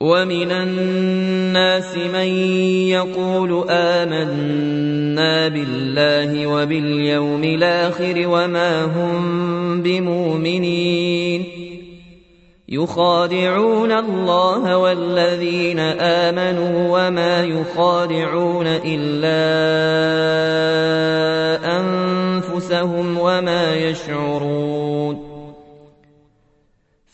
ومن الناس من يقول آمنا بالله وباليوم الآخر وما هم بمؤمنين يخادعون الله والذين آمنوا وما يخادعون إلا أنفسهم وما يشعرون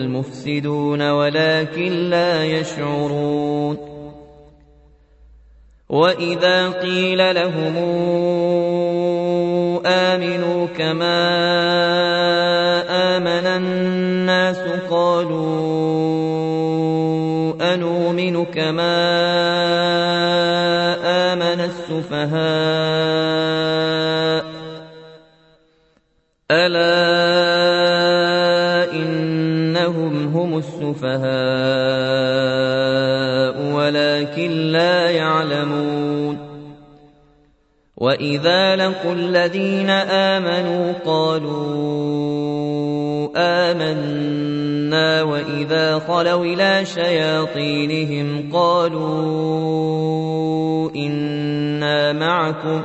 المفسدون ولكن لا يشعرون. وإذا قيل لهم آمنوا كما آمن الناس قالوا أنؤمن كما آمن السفهاء. ألا إنهم هم السفهاء ولكن لا يعلمون. وإذا لقوا الذين آمنوا قالوا آمنا وإذا خلوا إلى شياطينهم قالوا إنا معكم ۖ.